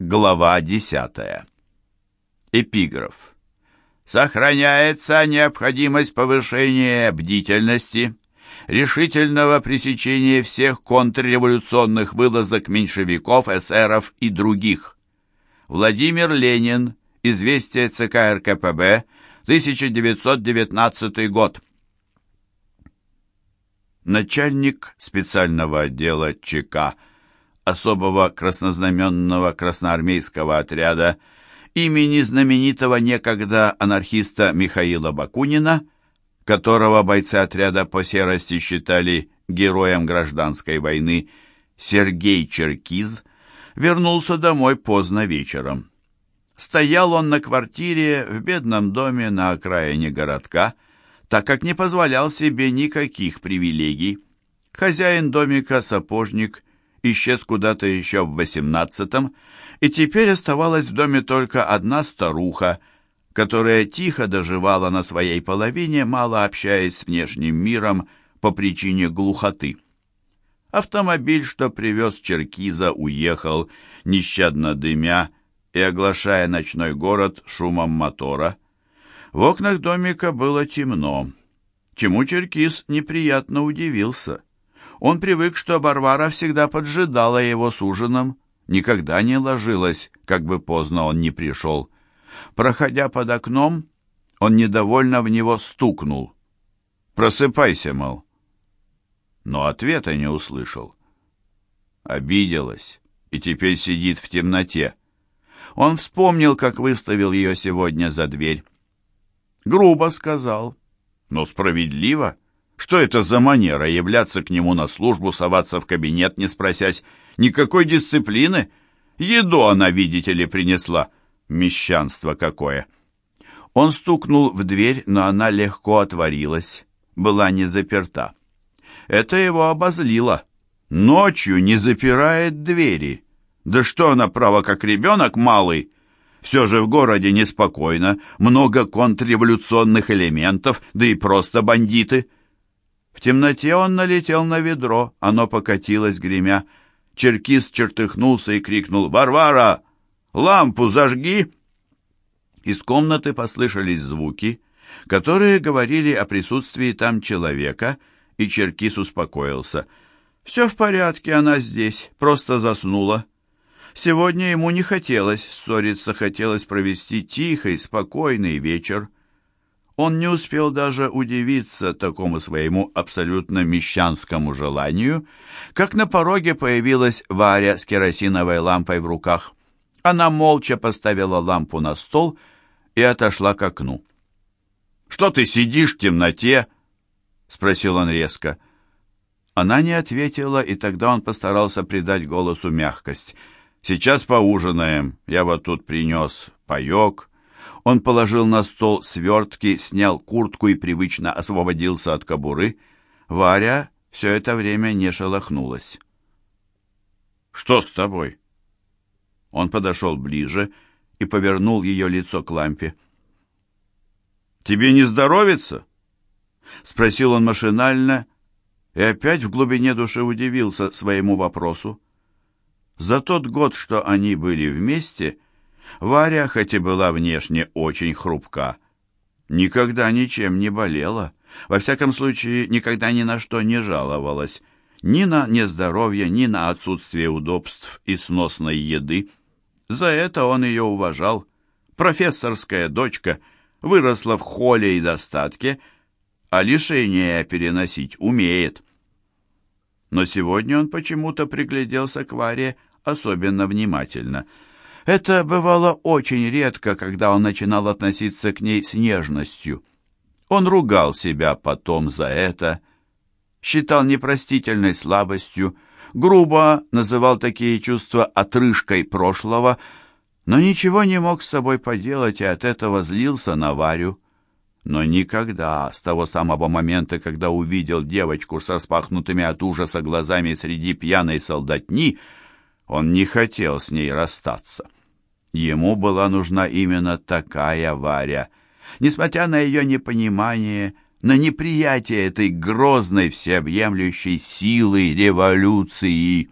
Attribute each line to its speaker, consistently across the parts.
Speaker 1: Глава 10. Эпиграф. Сохраняется необходимость повышения бдительности, решительного пресечения всех контрреволюционных вылазок меньшевиков, эсеров и других. Владимир Ленин. Известие ЦК РКПБ. 1919 год. Начальник специального отдела ЧК особого краснознаменного красноармейского отряда имени знаменитого некогда анархиста Михаила Бакунина, которого бойцы отряда по серости считали героем гражданской войны, Сергей Черкиз, вернулся домой поздно вечером. Стоял он на квартире в бедном доме на окраине городка, так как не позволял себе никаких привилегий. Хозяин домика, сапожник, исчез куда-то еще в восемнадцатом, и теперь оставалась в доме только одна старуха, которая тихо доживала на своей половине, мало общаясь с внешним миром по причине глухоты. Автомобиль, что привез Черкиза, уехал, нещадно дымя и оглашая ночной город шумом мотора. В окнах домика было темно, чему Черкиз неприятно удивился. Он привык, что Варвара всегда поджидала его с ужином, никогда не ложилась, как бы поздно он не пришел. Проходя под окном, он недовольно в него стукнул. «Просыпайся, мол». Но ответа не услышал. Обиделась и теперь сидит в темноте. Он вспомнил, как выставил ее сегодня за дверь. Грубо сказал, но справедливо. Что это за манера являться к нему на службу, соваться в кабинет, не спросясь? Никакой дисциплины? Еду она, видите ли, принесла. Мещанство какое! Он стукнул в дверь, но она легко отворилась, была не заперта. Это его обозлило. Ночью не запирает двери. Да что она, право, как ребенок малый? Все же в городе неспокойно, много контрреволюционных элементов, да и просто бандиты. В темноте он налетел на ведро, оно покатилось, гремя. Черкис чертыхнулся и крикнул «Варвара! Лампу зажги!» Из комнаты послышались звуки, которые говорили о присутствии там человека, и Черкис успокоился. «Все в порядке, она здесь, просто заснула». Сегодня ему не хотелось ссориться, хотелось провести тихий, спокойный вечер. Он не успел даже удивиться такому своему абсолютно мещанскому желанию, как на пороге появилась Варя с керосиновой лампой в руках. Она молча поставила лампу на стол и отошла к окну. «Что ты сидишь в темноте?» — спросил он резко. Она не ответила, и тогда он постарался придать голосу мягкость. «Сейчас поужинаем. Я вот тут принес паек, он положил на стол свертки, снял куртку и привычно освободился от кобуры. Варя все это время не шелохнулась. «Что с тобой?» Он подошел ближе и повернул ее лицо к лампе. «Тебе не здоровится?» Спросил он машинально и опять в глубине души удивился своему вопросу. За тот год, что они были вместе, Варя, хоть и была внешне очень хрупка, никогда ничем не болела, во всяком случае никогда ни на что не жаловалась, ни на нездоровье, ни на отсутствие удобств и сносной еды. За это он ее уважал. Профессорская дочка выросла в холе и достатке, а лишение переносить умеет. Но сегодня он почему-то пригляделся к Варе особенно внимательно — это бывало очень редко, когда он начинал относиться к ней с нежностью. Он ругал себя потом за это, считал непростительной слабостью, грубо называл такие чувства отрыжкой прошлого, но ничего не мог с собой поделать и от этого злился на Варю. Но никогда, с того самого момента, когда увидел девочку с распахнутыми от ужаса глазами среди пьяной солдатни, он не хотел с ней расстаться. Ему была нужна именно такая Варя. Несмотря на ее непонимание, на неприятие этой грозной всеобъемлющей силы революции.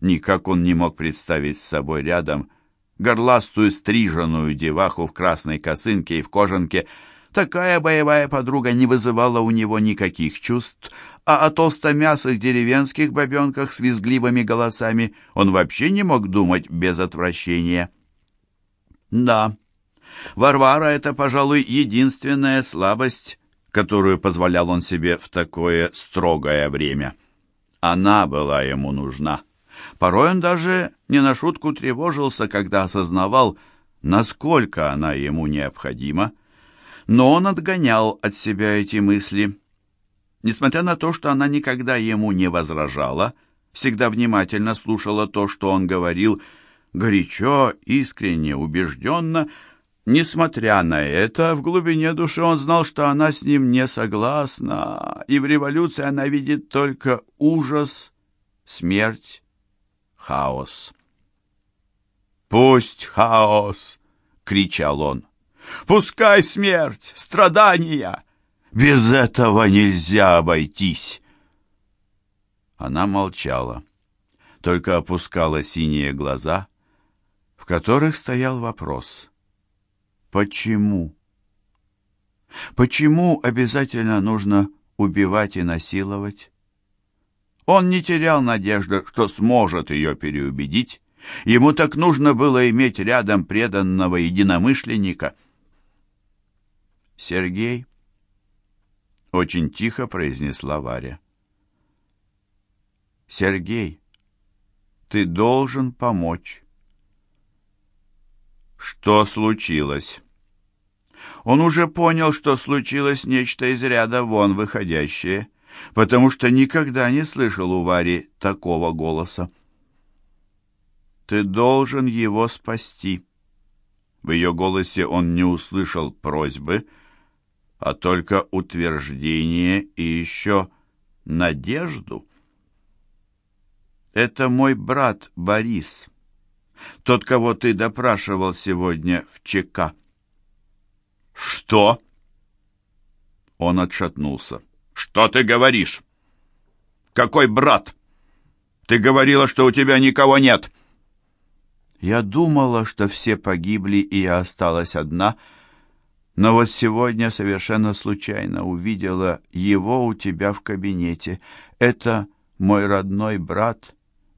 Speaker 1: Никак он не мог представить с собой рядом горластую стриженную деваху в красной косынке и в кожанке. Такая боевая подруга не вызывала у него никаких чувств, а о толстомясых деревенских бабенках с визгливыми голосами он вообще не мог думать без отвращения. Да, Варвара — это, пожалуй, единственная слабость, которую позволял он себе в такое строгое время. Она была ему нужна. Порой он даже не на шутку тревожился, когда осознавал, насколько она ему необходима, но он отгонял от себя эти мысли. Несмотря на то, что она никогда ему не возражала, всегда внимательно слушала то, что он говорил, горячо, искренне, убежденно, Несмотря на это, в глубине души он знал, что она с ним не согласна, и в революции она видит только ужас, смерть, хаос. «Пусть хаос!» — кричал он. «Пускай смерть, страдания! Без этого нельзя обойтись!» Она молчала, только опускала синие глаза, в которых стоял вопрос — Почему? Почему обязательно нужно убивать и насиловать? Он не терял надежды, что сможет ее переубедить. Ему так нужно было иметь рядом преданного единомышленника. «Сергей», — очень тихо произнесла Варя. «Сергей, ты должен помочь». «Что случилось?» Он уже понял, что случилось нечто из ряда вон выходящее, потому что никогда не слышал у Вари такого голоса. «Ты должен его спасти». В ее голосе он не услышал просьбы, а только утверждение и еще надежду. «Это мой брат Борис, тот, кого ты допрашивал сегодня в ЧК». «Что?» Он отшатнулся. «Что ты говоришь? Какой брат? Ты говорила, что у тебя никого нет!» Я думала, что все погибли, и я осталась одна, но вот сегодня совершенно случайно увидела его у тебя в кабинете. Это мой родной брат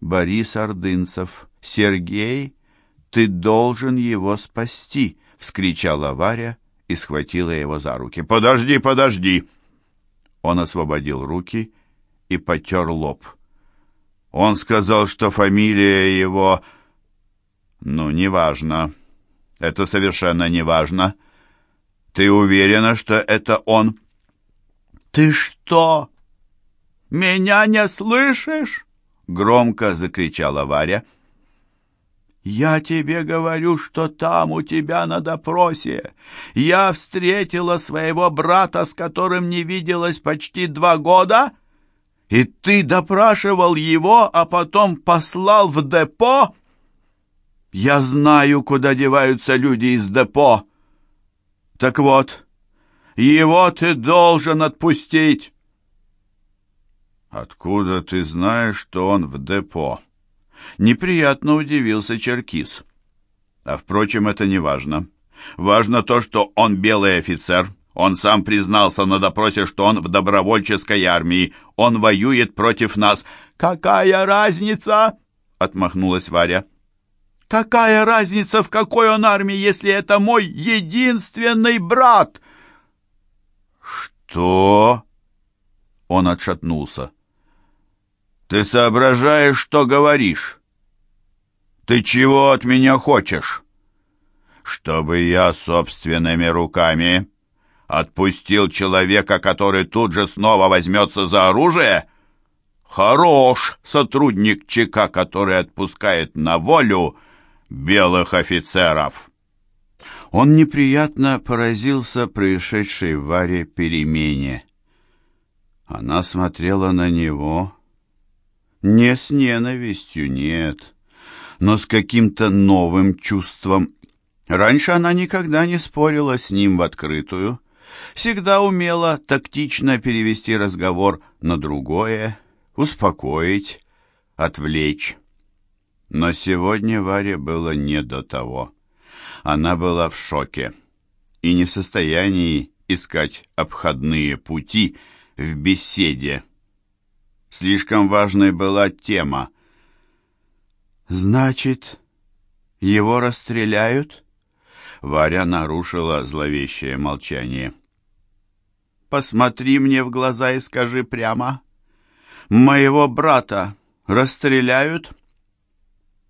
Speaker 1: Борис Ордынцев. Сергей, ты должен его спасти!» — вскричала Варя и схватила его за руки. «Подожди, подожди!» Он освободил руки и потер лоб. Он сказал, что фамилия его... Ну, неважно. Это совершенно неважно. Ты уверена, что это он? Ты что? Меня не слышишь? Громко закричала Варя. «Я тебе говорю, что там у тебя на допросе. Я встретила своего брата, с которым не виделась почти два года, и ты допрашивал его, а потом послал в депо? Я знаю, куда деваются люди из депо. Так вот, его ты должен отпустить». «Откуда ты знаешь, что он в депо?» Неприятно удивился Черкис. А впрочем, это не важно. Важно то, что он белый офицер. Он сам признался на допросе, что он в добровольческой армии. Он воюет против нас. «Какая разница?» — отмахнулась Варя. «Какая разница, в какой он армии, если это мой единственный брат?» «Что?» Он отшатнулся. Ты соображаешь, что говоришь? Ты чего от меня хочешь? Чтобы я собственными руками отпустил человека, который тут же снова возьмется за оружие? Хорош сотрудник ЧК, который отпускает на волю белых офицеров. Он неприятно поразился происшедшей в Варе перемене. Она смотрела на него не с ненавистью, нет, но с каким-то новым чувством. Раньше она никогда не спорила с ним в открытую, всегда умела тактично перевести разговор на другое, успокоить, отвлечь. Но сегодня Варе было не до того. Она была в шоке и не в состоянии искать обходные пути в беседе. Слишком важной была тема.
Speaker 2: «Значит, его расстреляют?»
Speaker 1: Варя нарушила зловещее молчание.
Speaker 2: «Посмотри мне в глаза и скажи прямо. Моего брата расстреляют?»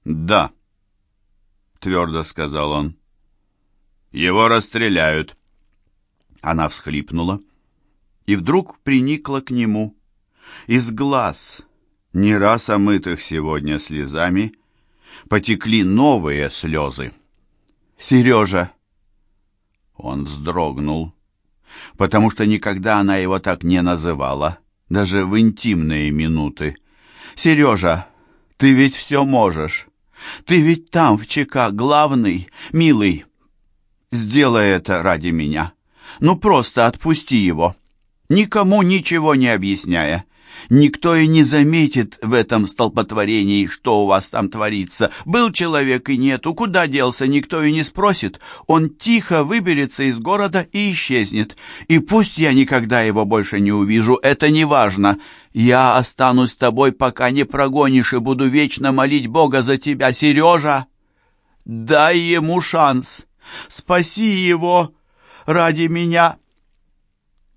Speaker 1: «Да», — твердо сказал он. «Его расстреляют».
Speaker 2: Она всхлипнула и вдруг приникла к нему. Из глаз, не раз омытых сегодня слезами, потекли новые слезы. «Сережа!» Он вздрогнул, потому что никогда она его так не называла, даже в интимные минуты. «Сережа, ты ведь все можешь. Ты ведь там, в ЧК, главный, милый. Сделай это ради меня. Ну, просто отпусти его. Никому ничего не объясняя. Никто и не заметит в этом столпотворении, что у вас там творится. Был человек и нету, куда делся, никто и не спросит. Он тихо выберется из города и исчезнет. И пусть я никогда его больше не увижу, это не важно. Я останусь с тобой, пока не прогонишь, и буду вечно молить Бога за тебя, Сережа. Дай ему шанс. Спаси его ради меня.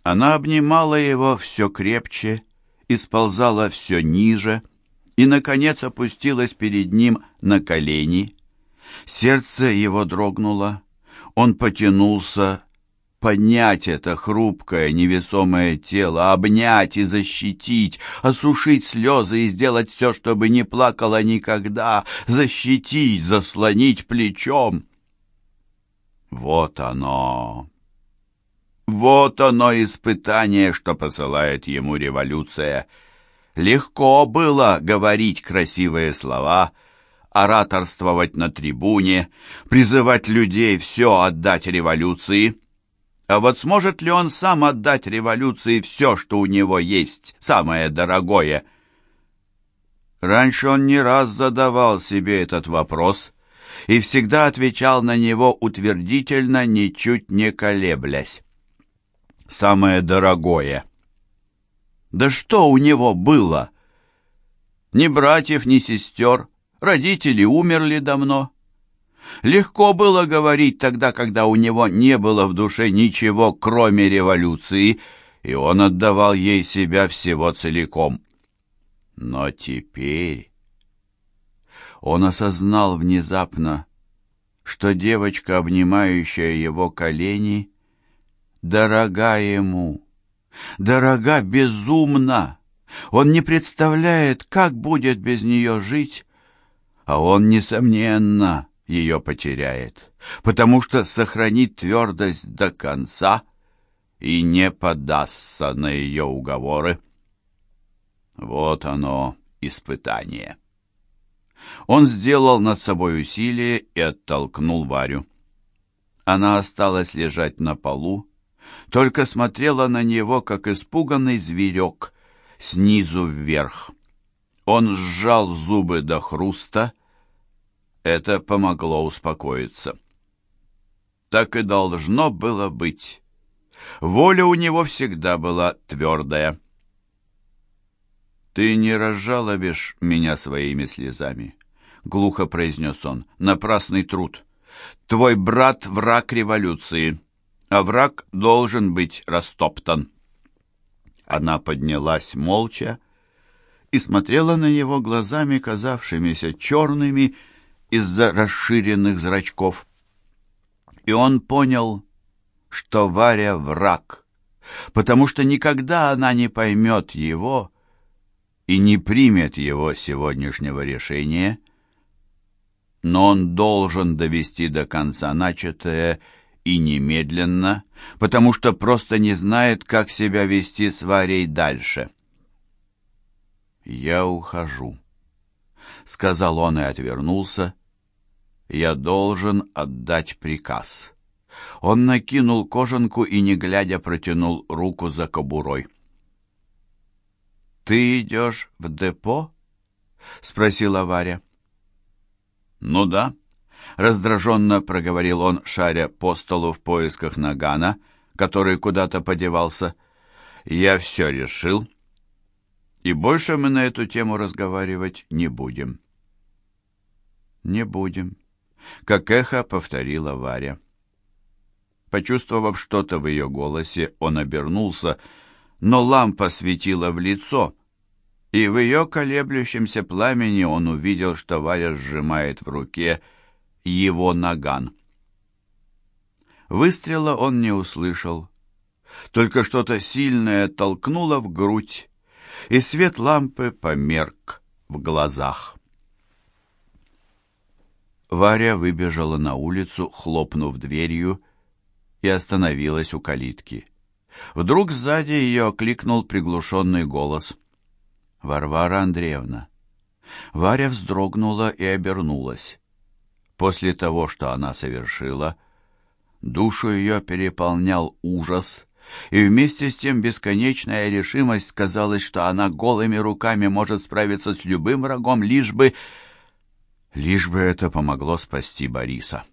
Speaker 2: Она обнимала его все крепче и сползала все ниже, и, наконец, опустилась перед ним на колени. Сердце его дрогнуло, он потянулся, поднять это хрупкое, невесомое тело, обнять и защитить, осушить слезы и сделать все, чтобы не плакала никогда, защитить, заслонить плечом. Вот оно, вот оно испытание, что посылает ему революция. Легко было говорить красивые слова, ораторствовать на трибуне, призывать людей все отдать революции. А вот сможет ли он сам отдать революции все, что у него есть, самое дорогое? Раньше он не раз задавал себе этот вопрос и всегда отвечал на него утвердительно, ничуть не колеблясь самое дорогое. Да что у него было? Ни братьев, ни сестер, родители умерли давно. Легко было говорить тогда, когда у него не было в душе ничего, кроме революции, и он отдавал ей себя всего целиком. Но теперь он осознал внезапно, что девочка, обнимающая его колени, дорога ему, дорога безумно. Он не представляет, как будет без нее жить, а он, несомненно, ее потеряет, потому что сохранит твердость до конца и не подастся на ее уговоры. Вот оно, испытание. Он сделал над собой усилие и оттолкнул Варю. Она осталась лежать на полу, только смотрела на него, как испуганный зверек, снизу вверх. Он сжал зубы до хруста. Это помогло успокоиться. Так и должно было быть. Воля у него всегда была твердая. «Ты не разжалобишь меня своими слезами», — глухо произнес он. «Напрасный труд. Твой брат — враг революции» а враг должен быть растоптан. Она поднялась молча и смотрела на него глазами, казавшимися черными из-за расширенных зрачков. И он понял, что Варя враг, потому что никогда она не поймет его и не примет его сегодняшнего решения, но он должен довести до конца начатое и немедленно, потому что просто не знает, как себя вести с Варей дальше. «Я ухожу», — сказал он и отвернулся. «Я должен отдать приказ». Он накинул кожанку и, не глядя, протянул руку за кобурой. «Ты идешь в депо?» — спросила Варя. Ну да, раздраженно проговорил он, шаря по столу в поисках Нагана, который куда-то подевался. Я все решил, и больше мы на эту тему разговаривать не будем. Не будем, как эхо повторила Варя. Почувствовав что-то в ее голосе, он обернулся, но лампа светила в лицо, и в ее колеблющемся пламени он увидел, что Варя сжимает в руке его наган. Выстрела он не услышал, только что-то сильное толкнуло в грудь, и свет лампы померк в глазах. Варя выбежала на улицу, хлопнув дверью, и остановилась у калитки. Вдруг сзади ее окликнул приглушенный голос. «Варвара Андреевна». Варя вздрогнула и обернулась. После того, что она совершила, душу ее переполнял ужас, и вместе с тем бесконечная решимость казалось, что она голыми руками может справиться с любым врагом, лишь бы... лишь бы это помогло спасти Бориса.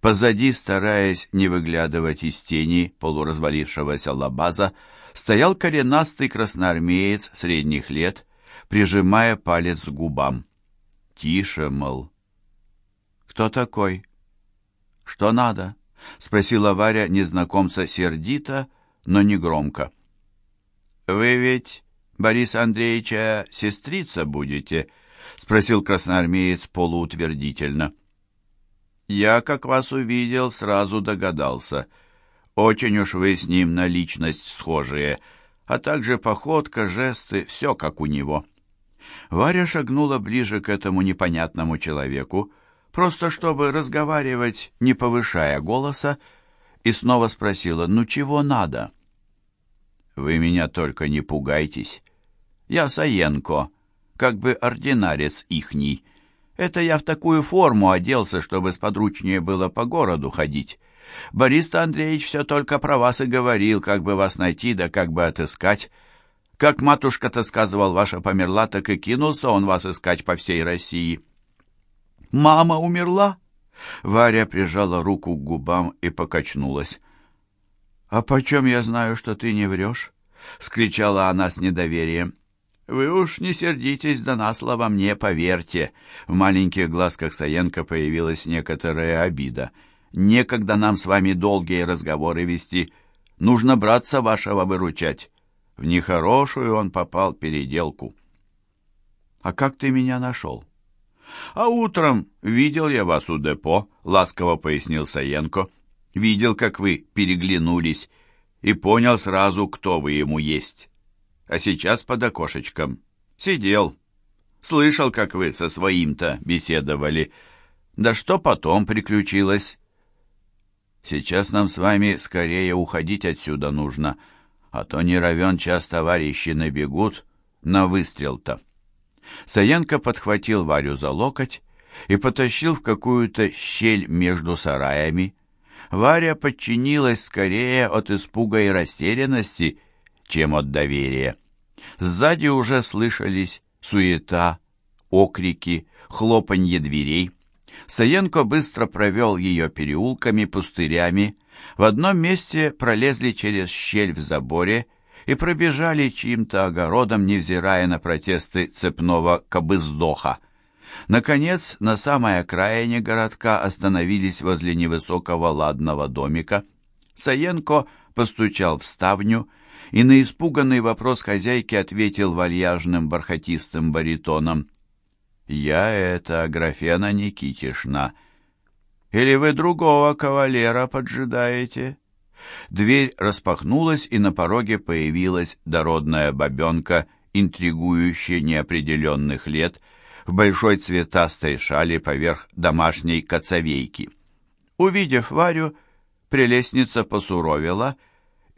Speaker 2: Позади, стараясь не выглядывать из тени полуразвалившегося лабаза, стоял коренастый красноармеец средних лет, прижимая палец к губам. «Тише, мол». «Кто такой?» «Что надо?» — спросила Варя незнакомца сердито, но не громко. «Вы ведь Бориса Андреевича сестрица будете?» — спросил красноармеец полуутвердительно. Я, как вас увидел, сразу догадался. Очень уж вы с ним на личность схожие, а также походка, жесты, все как у него». Варя шагнула ближе к этому непонятному человеку, просто чтобы разговаривать, не повышая голоса, и снова спросила, «Ну чего надо?» «Вы меня только не пугайтесь. Я Саенко, как бы ординарец ихний». Это я в такую форму оделся, чтобы сподручнее было по городу ходить. Борис Андреевич все только про вас и говорил, как бы вас найти, да как бы отыскать. Как матушка-то сказывал, ваша померла, так и кинулся он вас искать по всей России. «Мама умерла?» Варя прижала руку к губам и покачнулась. «А почем я знаю, что ты не врешь?» — скричала она с недоверием. «Вы уж не сердитесь, да на слово мне поверьте». В маленьких глазках Саенко появилась некоторая обида. «Некогда нам с вами долгие разговоры вести. Нужно браться вашего выручать. В нехорошую он попал переделку». «А как ты меня нашел?» «А утром видел я вас у депо», — ласково пояснил Саенко. «Видел, как вы переглянулись, и понял сразу, кто вы ему есть» а сейчас под окошечком. Сидел. Слышал, как вы со своим-то беседовали. Да что потом приключилось? Сейчас нам с вами скорее уходить отсюда нужно, а то не равен час товарищи набегут на выстрел-то. Саенко подхватил Варю за локоть и потащил в какую-то щель между сараями. Варя подчинилась скорее от испуга и растерянности, чем от доверия. Сзади уже слышались суета, окрики, хлопанье дверей. Саенко быстро провел ее переулками, пустырями. В одном месте пролезли через щель в заборе и пробежали чьим-то огородом, невзирая на протесты цепного кобыздоха. Наконец, на самой окраине городка остановились возле невысокого ладного домика. Саенко постучал в ставню и на испуганный вопрос хозяйки ответил вальяжным бархатистым баритоном. «Я это Аграфена Никитишна. Или вы другого кавалера поджидаете?» Дверь распахнулась, и на пороге появилась дородная бабенка, интригующая неопределенных лет, в большой цветастой шали поверх домашней коцовейки. Увидев Варю, прелестница посуровила —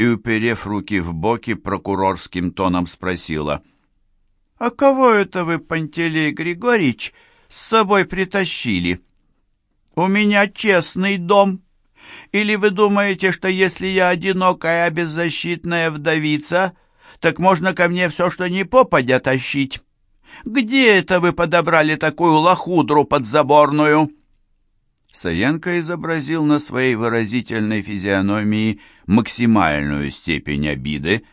Speaker 2: и, уперев руки в боки, прокурорским тоном спросила. «А кого это вы, Пантелей Григорьевич, с собой притащили? У меня честный дом. Или вы думаете, что если я одинокая беззащитная вдовица, так можно ко мне все, что не попадя, тащить?
Speaker 1: Где это вы подобрали такую лохудру подзаборную?» Саенко изобразил на своей выразительной физиономии максимальную степень обиды,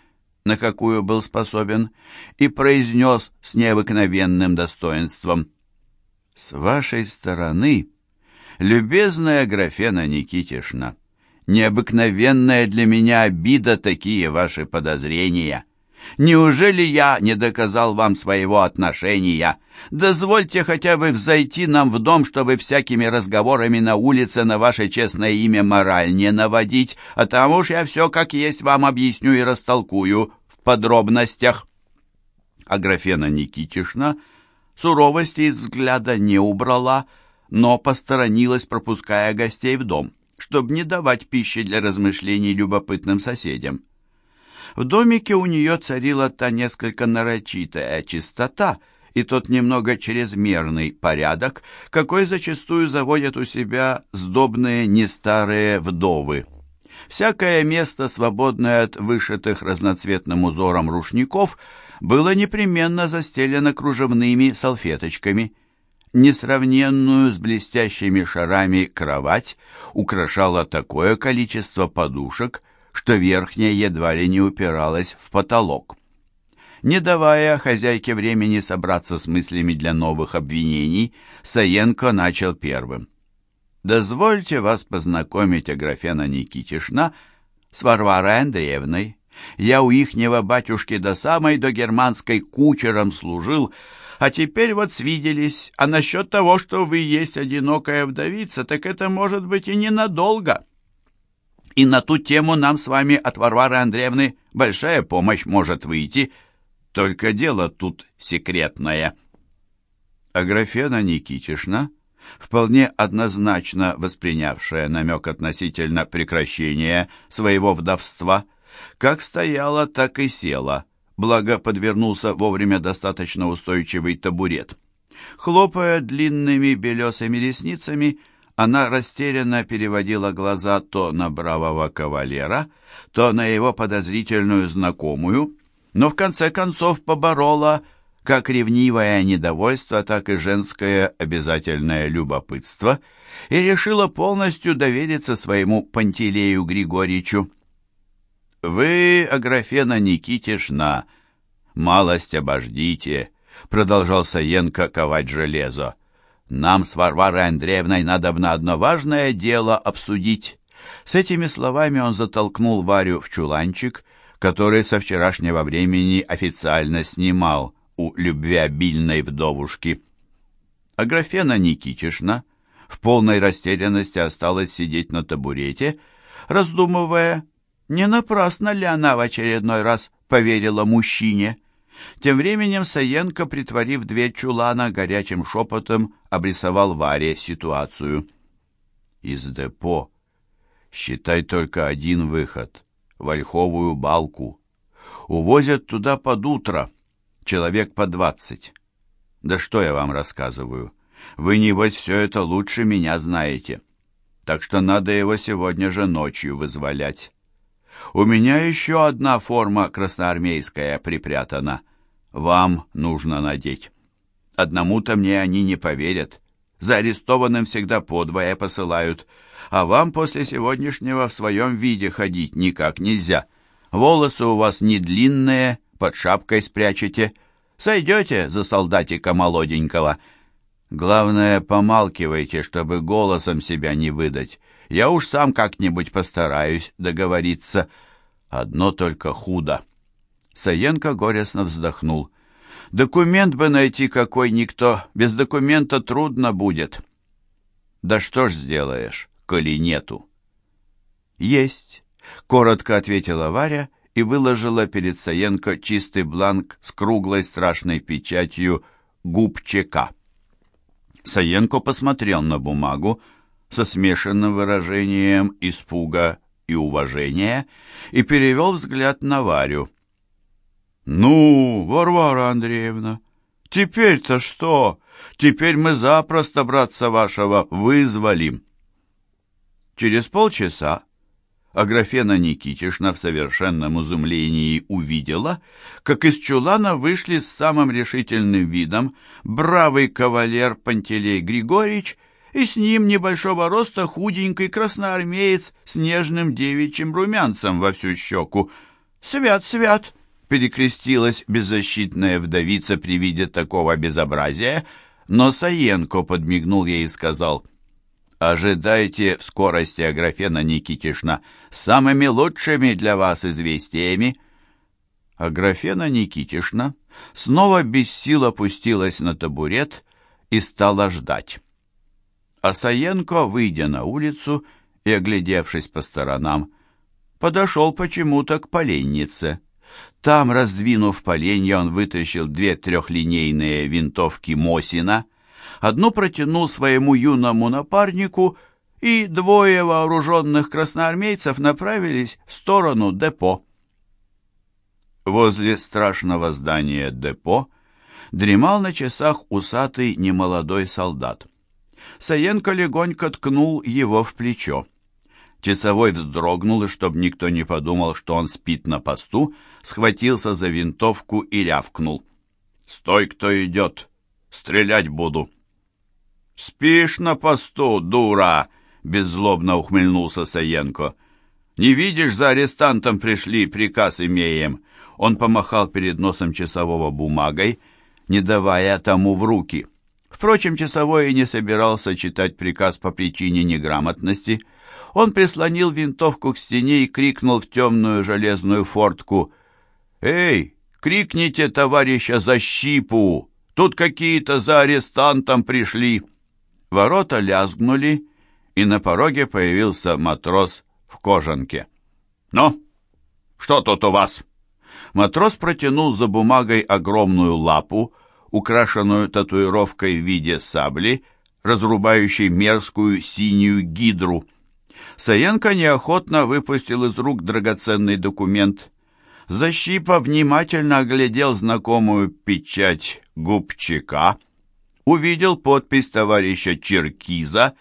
Speaker 1: на какую был способен, и произнес с необыкновенным достоинством. «С вашей стороны, любезная Графена Никитишна, необыкновенная для меня обида такие ваши подозрения». Неужели я не доказал вам своего отношения? Дозвольте хотя бы взойти нам в дом, чтобы всякими разговорами на улице на ваше честное имя мораль не наводить, а там уж я все как есть вам объясню и растолкую в подробностях». Аграфена Никитишна суровости из взгляда не убрала, но посторонилась, пропуская гостей в дом, чтобы не давать пищи для размышлений любопытным соседям. В домике у нее царила та несколько нарочитая чистота и тот немного чрезмерный порядок, какой зачастую заводят у себя сдобные нестарые вдовы. Всякое место, свободное от вышитых разноцветным узором рушников, было непременно застелено кружевными салфеточками. Несравненную с блестящими шарами кровать украшало такое количество подушек, что верхняя едва ли не упиралась в потолок. Не давая хозяйке времени собраться с мыслями для новых обвинений, Саенко начал первым. «Дозвольте вас познакомить, Аграфена Никитишна, с Варварой Андреевной. Я у ихнего батюшки до самой до германской кучером служил, а теперь вот свиделись. А насчет того, что вы есть одинокая вдовица, так это может быть и ненадолго и на ту тему нам с вами от Варвары Андреевны большая помощь может выйти. Только дело тут секретное». Аграфена Никитишна, вполне однозначно воспринявшая намек относительно прекращения своего вдовства, как стояла, так и села, благо подвернулся вовремя достаточно устойчивый табурет. Хлопая длинными белесыми ресницами, она растерянно переводила глаза то на бравого кавалера, то на его подозрительную знакомую, но в конце концов поборола как ревнивое недовольство, так и женское обязательное любопытство и решила полностью довериться своему Пантелею Григорьевичу. «Вы, Аграфена Никитишна, малость обождите», — продолжал Саенко ковать железо. Нам с Варварой Андреевной надо на одно важное дело обсудить. С этими словами он затолкнул Варю в чуланчик, который со вчерашнего времени официально снимал у любвеобильной вдовушки. Аграфена Никитишна в полной растерянности осталась сидеть на табурете, раздумывая, не напрасно ли она в очередной раз поверила мужчине. Тем временем Саенко, притворив дверь чулана, горячим шепотом обрисовал Варе ситуацию. «Из депо считай только один выход — в Ольховую балку. Увозят туда под утро, человек по двадцать. Да что я вам рассказываю? Вы, небось, все это лучше меня знаете. Так что надо его сегодня же ночью вызволять». У меня еще одна форма красноармейская припрятана. Вам нужно надеть. Одному-то мне они не поверят. За арестованным всегда подвое посылают. А вам после сегодняшнего в своем виде ходить никак нельзя. Волосы у вас не длинные, под шапкой спрячете. Сойдете за солдатика молоденького. Главное, помалкивайте, чтобы голосом себя не выдать. Я уж сам как-нибудь постараюсь договориться. Одно только худо. Саенко горестно вздохнул. «Документ бы найти какой никто, без документа трудно будет». «Да что ж сделаешь, коли нету?» «Есть», — коротко ответила Варя и выложила перед Саенко чистый бланк с круглой страшной печатью губ ЧК. Саенко посмотрел на бумагу со смешанным выражением испуга и уважения и перевел взгляд на Варю. «Ну, Варвара Андреевна, теперь-то что? Теперь мы запросто братца вашего вызволим». Через полчаса Аграфена Никитишна в совершенном изумлении
Speaker 2: увидела, как из чулана вышли с самым решительным видом бравый кавалер Пантелей Григорьевич и с ним небольшого роста худенький красноармеец с нежным девичьим румянцем во всю щеку. «Свят, свят!» — перекрестилась беззащитная вдовица при виде такого безобразия, но Саенко подмигнул ей и сказал — Ожидайте в скорости, Аграфена Никитишна, самыми лучшими для вас известиями. Аграфена Никитишна снова без сил опустилась на табурет и стала ждать. Асаенко, выйдя на улицу и оглядевшись по сторонам, подошел почему-то к поленнице. Там, раздвинув поленья, он вытащил две трехлинейные винтовки Мосина — одну протянул своему юному напарнику, и двое вооруженных красноармейцев направились в сторону депо. Возле страшного здания депо дремал на часах усатый немолодой солдат. Саенко легонько ткнул его в плечо. Часовой вздрогнул, и чтобы никто не подумал, что он спит на посту, схватился за винтовку и рявкнул. «Стой, кто идет! Стрелять буду!» «Спишь на посту, дура!» — беззлобно ухмыльнулся Саенко. «Не видишь, за арестантом пришли, приказ имеем!» Он помахал перед носом часового бумагой, не давая тому в руки. Впрочем, часовой и не собирался читать приказ по причине неграмотности. Он прислонил винтовку к стене и крикнул в темную железную фортку. «Эй, крикните товарища за щипу! Тут какие-то за арестантом пришли!» Ворота лязгнули, и на пороге появился матрос в кожанке. «Ну, что тут у вас?» Матрос протянул за бумагой огромную лапу, украшенную татуировкой в виде сабли, разрубающей мерзкую синюю гидру. Саенко неохотно выпустил из рук драгоценный документ. Защипа внимательно оглядел знакомую печать губчика — увидел подпись товарища Черкиза,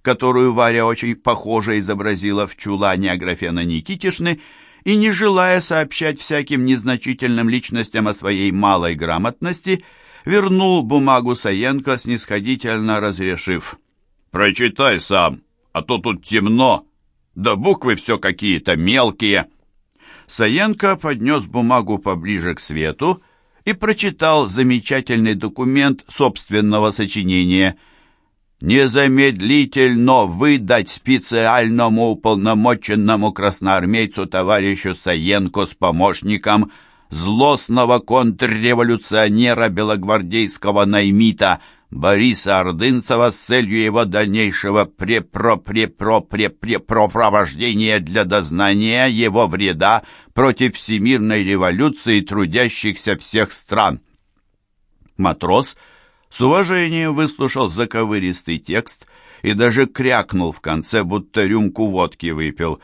Speaker 2: которую Варя очень похоже изобразила в чулане Аграфена Никитишны, и, не желая сообщать всяким незначительным личностям о своей малой грамотности, вернул бумагу Саенко, снисходительно разрешив. «Прочитай сам, а то тут темно, да буквы все какие-то мелкие». Саенко поднес бумагу поближе к свету и прочитал замечательный документ собственного сочинения «Незамедлительно выдать специальному уполномоченному красноармейцу товарищу Саенко с помощником злостного контрреволюционера белогвардейского наймита Бориса Ордынцева с целью его дальнейшего препро-препро-препро-препровождения для дознания его вреда против всемирной революции трудящихся всех стран. Матрос с уважением выслушал заковыристый текст и даже крякнул в конце, будто рюмку водки выпил.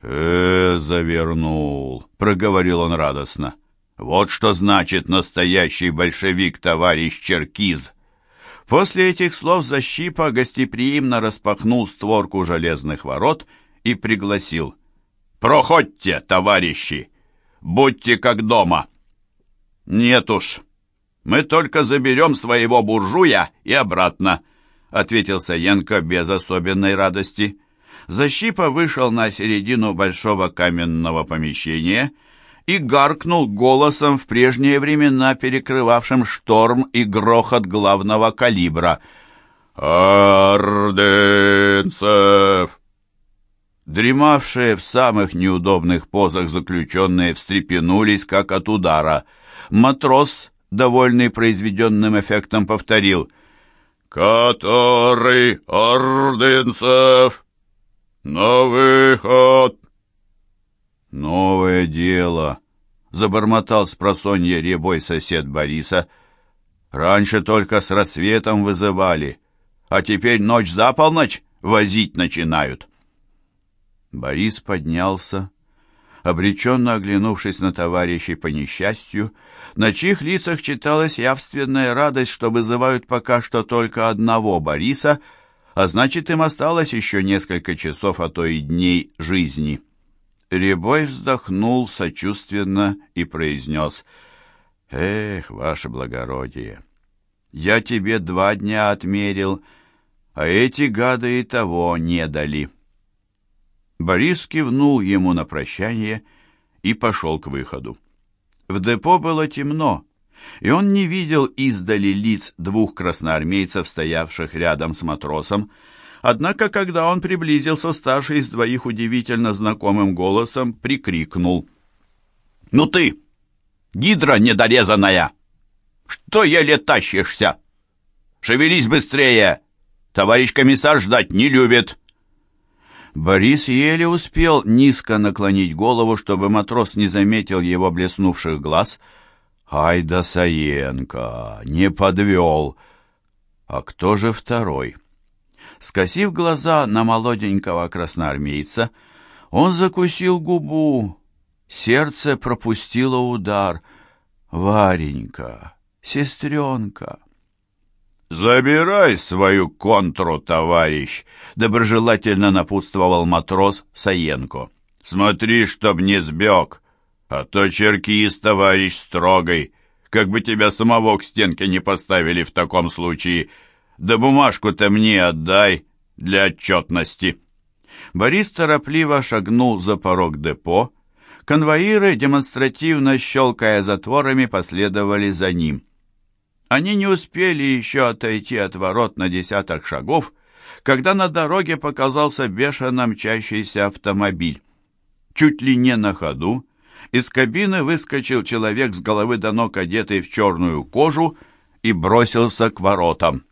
Speaker 2: «Э, завернул», — проговорил он радостно. «Вот что значит настоящий большевик, товарищ Черкиз». После этих слов Защипа гостеприимно распахнул створку железных ворот и пригласил. «Проходьте, товарищи! Будьте как дома!» «Нет уж, мы только заберем своего буржуя и обратно», ответил Саенко без особенной радости. Защипа вышел на середину большого каменного помещения и гаркнул голосом в прежние времена, перекрывавшим шторм и грохот главного калибра. «Орденцев!» Дремавшие в самых неудобных позах заключенные встрепенулись, как от удара. Матрос, довольный произведенным эффектом, повторил «Который Орденцев? На выход!» «Новое дело», — забормотал с просонья ребой сосед Бориса. «Раньше только с рассветом вызывали, а теперь ночь за полночь возить начинают». Борис поднялся, обреченно оглянувшись на товарищей по несчастью, на чьих лицах читалась явственная радость, что вызывают пока что только одного Бориса, а значит, им осталось еще несколько часов, а то и дней жизни. Рябой вздохнул сочувственно и произнес, «Эх, ваше благородие, я тебе два дня отмерил, а эти гады и того не дали». Борис кивнул ему на прощание и пошел к выходу. В депо было темно, и он не видел издали лиц двух красноармейцев, стоявших рядом с матросом, Однако, когда он приблизился, старший из двоих удивительно знакомым голосом прикрикнул. «Ну ты, гидра недорезанная! Что еле тащишься? Шевелись быстрее! Товарищ комиссар ждать не любит!» Борис еле успел низко наклонить голову, чтобы матрос не заметил его блеснувших глаз. «Ай да Саенко! Не подвел!» «А кто же второй?» Скосив глаза на молоденького красноармейца, он закусил губу. Сердце пропустило удар. «Варенька, сестренка!»
Speaker 1: «Забирай свою контру, товарищ!» — доброжелательно напутствовал матрос Саенко. «Смотри, чтоб не сбег, а то черкист, товарищ, строгой. Как бы тебя самого к стенке не поставили в таком случае!» Да бумажку-то мне отдай для отчетности». Борис торопливо шагнул за порог депо. Конвоиры, демонстративно щелкая затворами, последовали за ним. Они не успели еще отойти от ворот на десяток шагов, когда на дороге показался бешено мчащийся автомобиль. Чуть ли не на ходу из кабины выскочил человек с головы до ног, одетый в черную кожу, и бросился к воротам.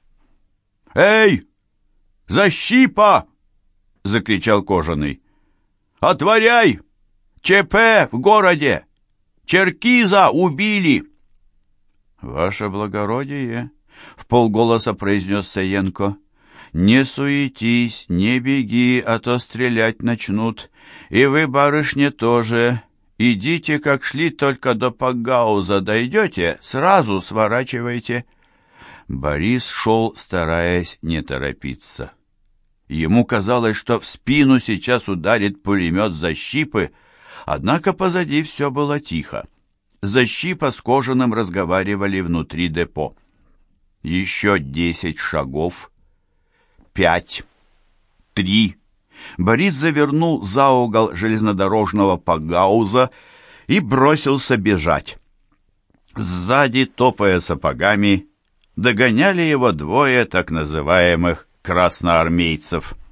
Speaker 1: «Эй! Защипа!» — закричал Кожаный. «Отворяй! ЧП в городе! Черкиза убили!»
Speaker 2: «Ваше благородие!» — в полголоса произнес Саенко. «Не суетись, не беги, а то стрелять начнут. И вы, барышня, тоже. Идите, как шли, только до Пагауза дойдете, сразу сворачивайте». Борис шел, стараясь не торопиться. Ему казалось, что в спину сейчас ударит пулемет защипы, однако позади все было тихо. Защипа с кожаным разговаривали внутри депо. Еще десять шагов. Пять. Три. Борис завернул за угол железнодорожного погауза и бросился бежать. Сзади, топая сапогами, догоняли его двое так называемых красноармейцев –